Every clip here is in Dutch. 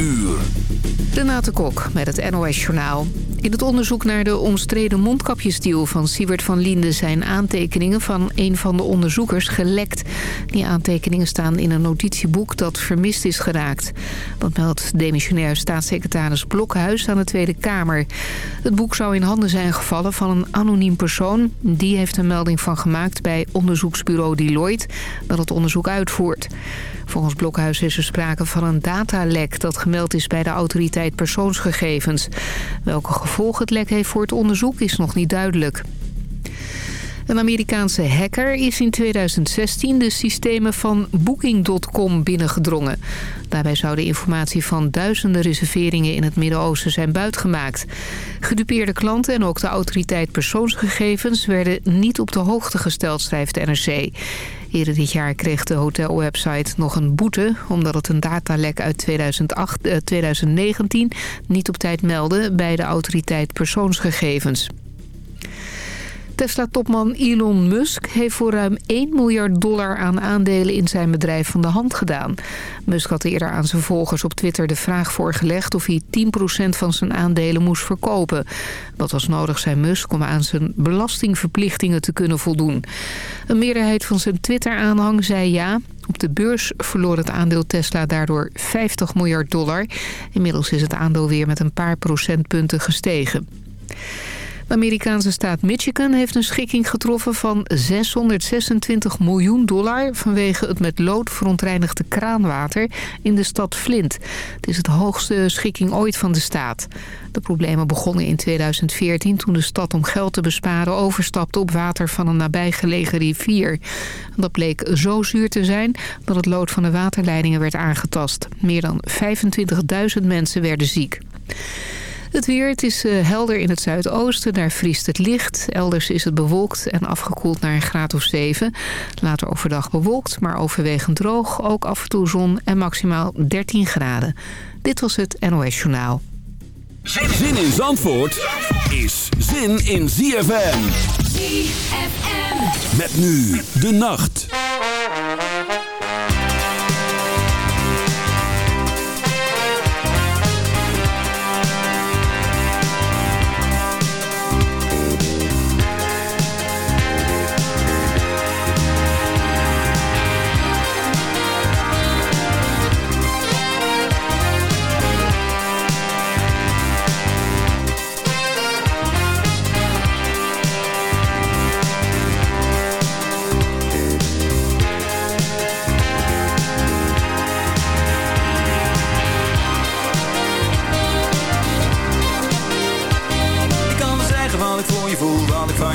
uur. Renate Kok met het NOS Journaal. In het onderzoek naar de omstreden mondkapjesdeal van Siewert van Linden... zijn aantekeningen van een van de onderzoekers gelekt. Die aantekeningen staan in een notitieboek dat vermist is geraakt. Dat meldt demissionair staatssecretaris Blokhuis aan de Tweede Kamer. Het boek zou in handen zijn gevallen van een anoniem persoon. Die heeft een melding van gemaakt bij onderzoeksbureau Deloitte... dat het onderzoek uitvoert. Volgens Blokhuis is er sprake van een datalek dat gemeld is bij de autoriteit persoonsgegevens. Welke gevolgen het lek heeft voor het onderzoek is nog niet duidelijk. Een Amerikaanse hacker is in 2016 de systemen van Booking.com binnengedrongen. Daarbij zou de informatie van duizenden reserveringen in het Midden-Oosten zijn buitgemaakt. Gedupeerde klanten en ook de autoriteit persoonsgegevens werden niet op de hoogte gesteld, schrijft de NRC. Eerder dit jaar kreeg de hotelwebsite nog een boete... omdat het een datalek uit 2008, eh, 2019 niet op tijd meldde bij de autoriteit persoonsgegevens. Tesla-topman Elon Musk heeft voor ruim 1 miljard dollar aan aandelen in zijn bedrijf van de hand gedaan. Musk had eerder aan zijn volgers op Twitter de vraag voorgelegd of hij 10% van zijn aandelen moest verkopen. Dat was nodig, zei Musk, om aan zijn belastingverplichtingen te kunnen voldoen. Een meerderheid van zijn Twitter-aanhang zei ja. Op de beurs verloor het aandeel Tesla daardoor 50 miljard dollar. Inmiddels is het aandeel weer met een paar procentpunten gestegen. De Amerikaanse staat Michigan heeft een schikking getroffen van 626 miljoen dollar... vanwege het met lood verontreinigde kraanwater in de stad Flint. Het is het hoogste schikking ooit van de staat. De problemen begonnen in 2014 toen de stad om geld te besparen... overstapte op water van een nabijgelegen rivier. Dat bleek zo zuur te zijn dat het lood van de waterleidingen werd aangetast. Meer dan 25.000 mensen werden ziek. Het weer, het is uh, helder in het zuidoosten. Daar vriest het licht. Elders is het bewolkt en afgekoeld naar een graad of 7. Later overdag bewolkt, maar overwegend droog. Ook af en toe zon en maximaal 13 graden. Dit was het NOS Journaal. Zin in Zandvoort is zin in ZFM. ZFM. Met nu de nacht.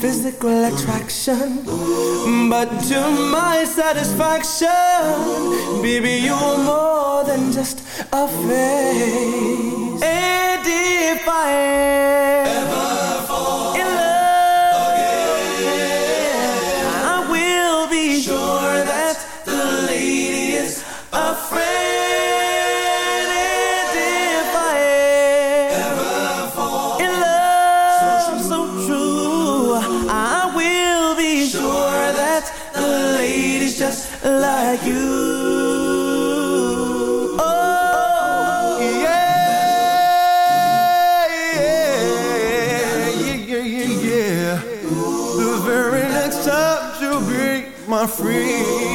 physical attraction. But to my satisfaction, baby, you're more than just a face. And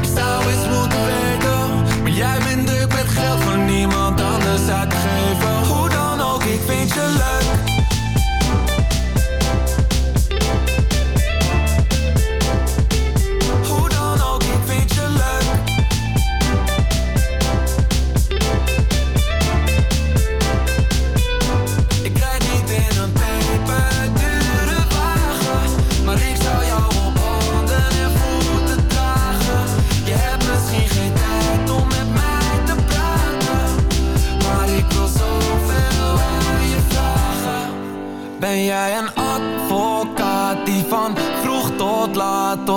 Ik zou eens moeten weten. Maar jij bent het beter. Geld van niemand anders uit geven. Hoe dan ook, ik vind je leuk.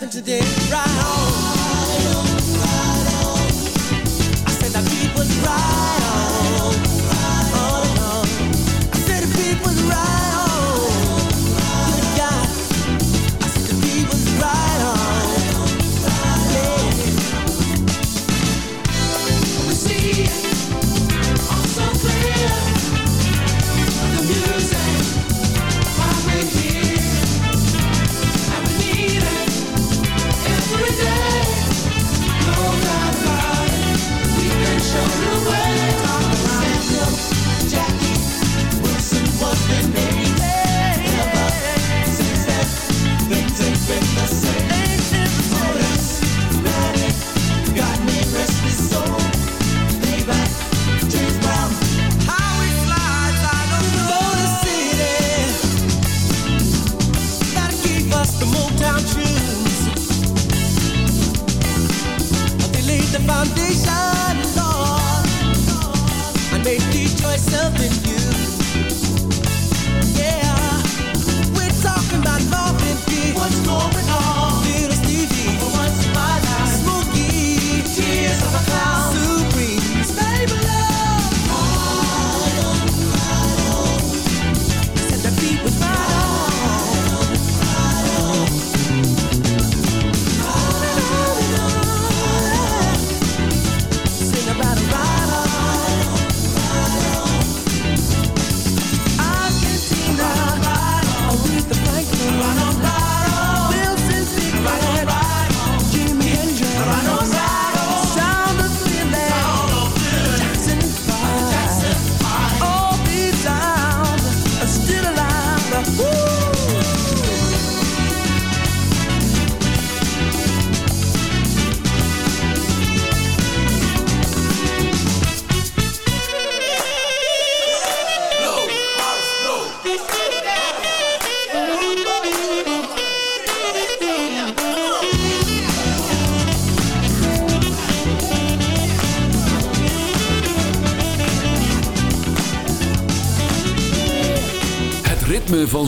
nothing today, right?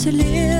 to live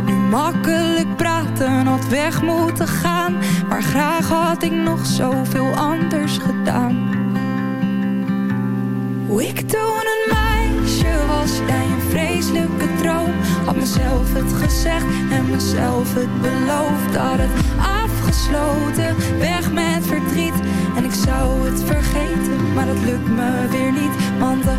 Makkelijk praten, had weg moeten gaan. Maar graag had ik nog zoveel anders gedaan. Hoe ik toen een meisje was, jij een vreselijke droom. Had mezelf het gezegd en mezelf het beloofd. Had het afgesloten, weg met verdriet. En ik zou het vergeten, maar dat lukt me weer niet. Want de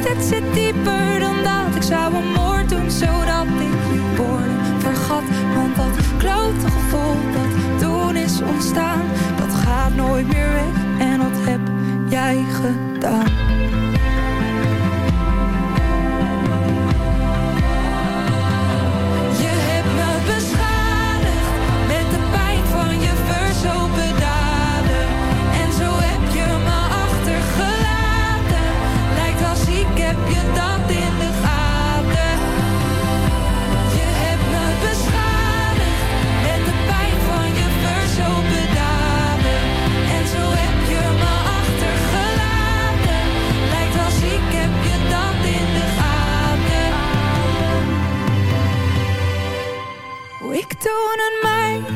blijft, het zit dieper dan dat. Ik zou een moord doen, zodat ik je woorden vergat. Want dat klote gevoel dat toen is ontstaan, dat gaat nooit meer weg. En dat heb jij gedaan.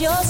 precios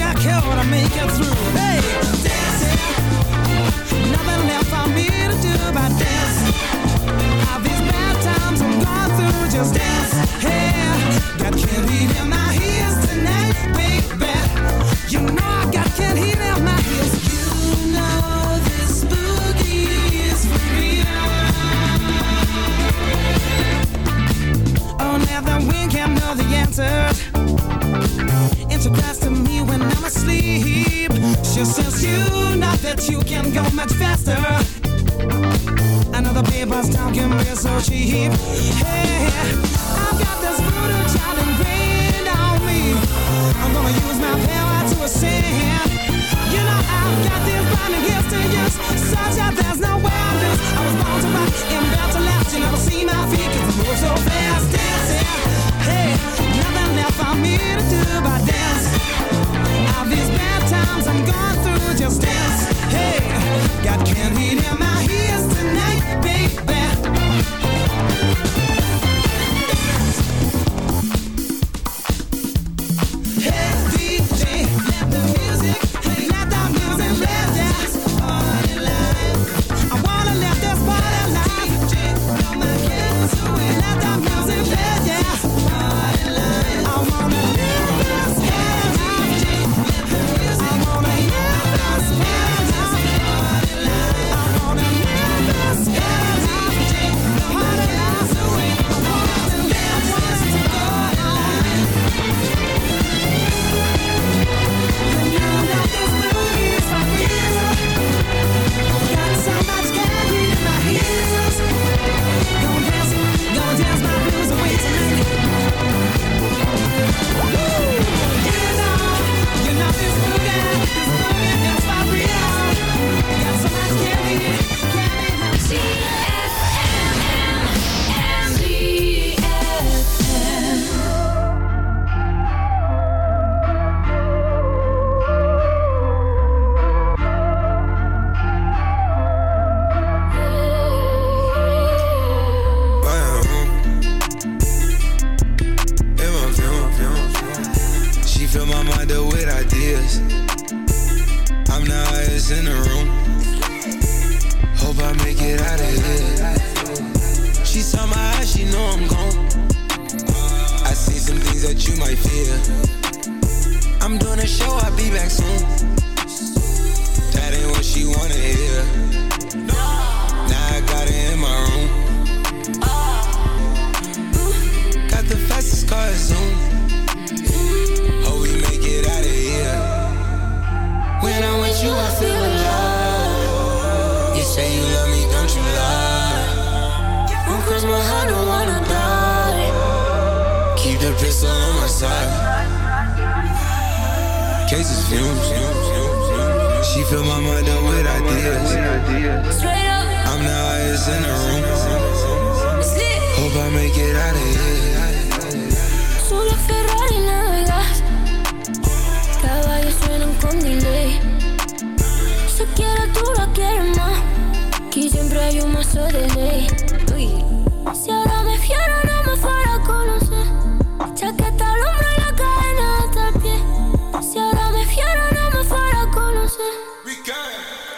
I a to make it through. Hey, dancing, nothing left for me to do but dance. All these bad times I'm going through, just dance. Got can't in my tonight, baby. You know I got can't in my. You know this boogie is for. Oh, now the wind can know the answers. Into cries to me when I'm. She says you know that you can go much faster. Another paper's talking me so cheap. Hey, I've got this voodoo child ingrained on me. I'm gonna use my power to ascend. You know I've got this burning gifts to use, such that there's no way I lose. I was born to rock and built to last. You never see my feet 'cause I move so fast, dancing. Hey, nothing left for me to do but dance. All these bad times I'm going through, just dance. Hey, my ears tonight, baby.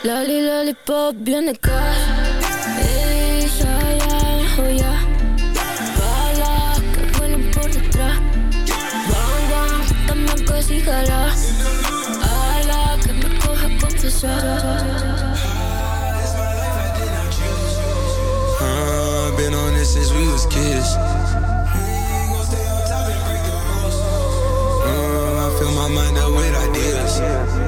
Lali, lollipop, bien de casa Ey, ya, oh ya Balas que vuelan por detrás Bang, bang, también si jala Ala, que me coja confesar been on this since we was kids. Uh, I fill my mind up with ideas.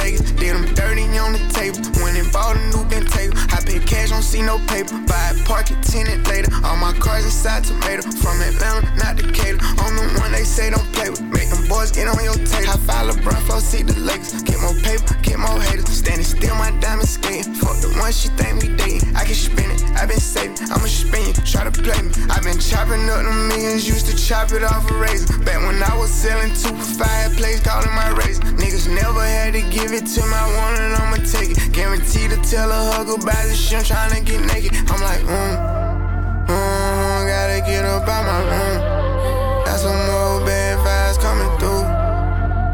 Vegas, did them dirty on the table. Went and bought a new Bentayga. I paid cash on C see no paper. Buy it, park it, tenant later. All my cars inside tomato. From Atlanta, not Decatur. I'm the one they say don't play with. Make them boys get on your tape. High five LeBron, flow, see the Lakers. Get more paper, get more haters. Standing still, my diamond skating. Fuck the one she think we dating. I can spin it, i been saving. I'ma spin you, try to play me. i been chopping up the millions, used to chop it off a razor. Back when I was selling two for five, place calling my razor. Niggas never had to give it to my one and I'ma take it. Guaranteed to tell a hug about the shit, I'm tryna get naked. I'm like, mm, mm, gotta get up out my room. Got some more bad vibes coming through.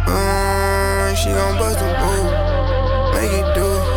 Mm, she gon' bust a move, make it do.